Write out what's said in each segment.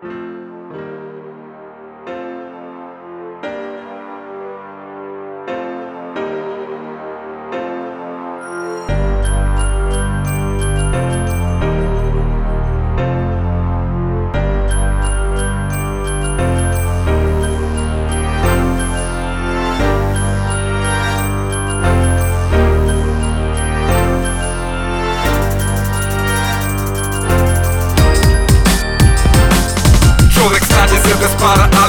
Čovek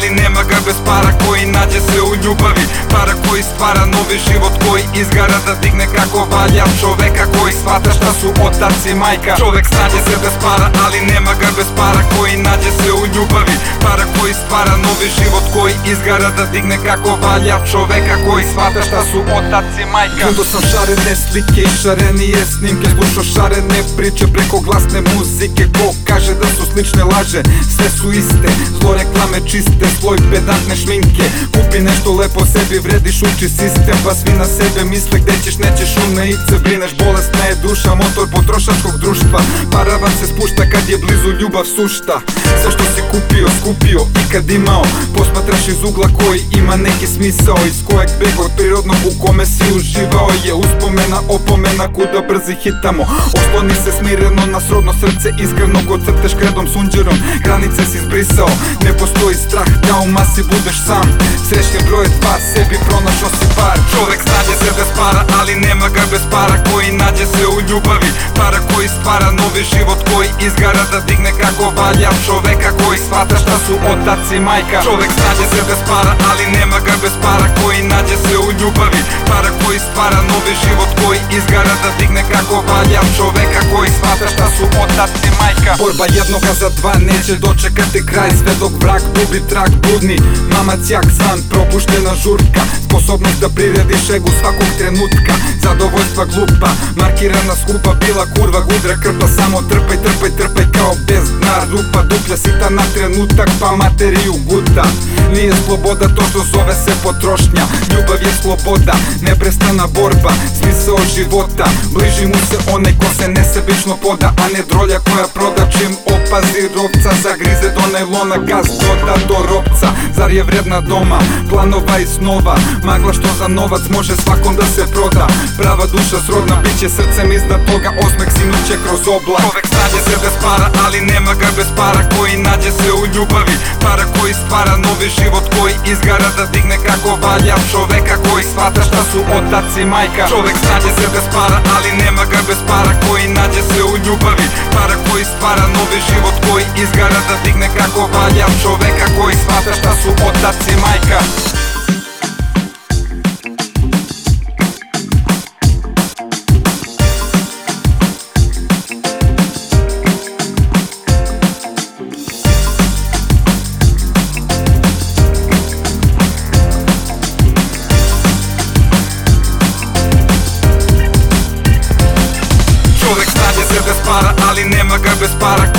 para, Нема Помага без пара кој наѓе се у љубави. Пара кој ствара нови живот кој изгара да дигне како валја Човека кој свата шта су отац и мајка. Човек снаѓе се без пара, али нема га без пара кој наѓе се у љубави. Пара кој ствара нови живот кој изгара да дигне како валја Човека кој свата шта су отац и мајка. Гледо сам шарене слике и е снимке. Слушо шарене приче преко гласне музике. Ко каже да су слични лаже, се су исте. Зло рекламе чисте, слој pedantne šminke. Kupi nešto lepo sebi, vrediš uči sistem Pa svi na sebe misle gde ćeš, nećeš u neice Brineš, bolesna je duša, motor potrošačkog društva. Paravan se spušta kad je blizu ljubav sušta. Sve što si kupio, skupio i kad imao. Posmatraš iz ugla koji ima neki smisao Iz kojeg beg od prirodnog u kome si uživao Je uspomena, opomena, kuda brzi hitamo. Osloni se smireno na srodno srce Iskreno god crteš kredom sunđerom. Granice si zbrisao, ne postoji strah Da u нема си будеш сам. Срещен број два Себи пронашо си пар. Човек знаде се да без пара Али нема га без пара. Кој наде се у љубави Пара кој спара. Нови живот Кој изгара да дигне како валја. Човека кој свата шта да су отац и мајка. Човек знаде се да без пара Али нема га без пара. Кој наде се у љубави Пара кој спара. Нови живот Кој изгара да дигне како валја. Човека кој Borba jednoga za dva neće dočekati kraj. Sve dok vrak gubi trak budni. Mamac jak san, propuštena žurka. Sposobnost da prirediš egu svakog trenutka. Zadovoljstva glupa, markirana skupa Bila kurva, gudra krpa. Samo trpaj, trpaj, trpaj kao bez dna. Rupa duplja sita na trenutak Pa materiju guta. Nije sloboda to što zove se potrošnja. Ljubav je sloboda, neprestana borba Smisao života, bliži mu se onaj ko se nesebično poda A ne drolja koja proda čim opazi rovca Zagrize do najlona, gaz doda do ropca. Zar je vredna doma, planova i snova. Magla što za novac može svakom da se proda. Prava duša srodna, bit će srcem iznad toga. Osmeh sinuće kroz oblak. Čovek snađe se bez para, ali nema ga bez para. Koji nađe se u ljubavi? Para koji stvara novi život Koji izgara da digne kako valja. Čoveka koji shvata šta su otac i majka. Čovek snađe se bez para, ali nema ga bez para su otac i majka Čovek snađe se bez para, ali nema ga bez para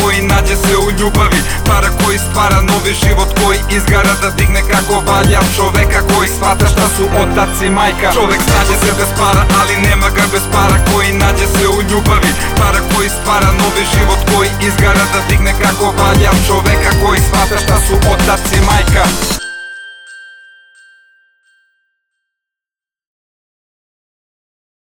љубави Пара кој спара нови живот кој изгара да дигне како валја Човека кој свата шта су отац и мајка. Човек знаѓе се без пара, али нема га без пара Кој наѓе се у љубави Пара кој спара нови живот кој изгара да дигне како валја Човека кој свата шта су отац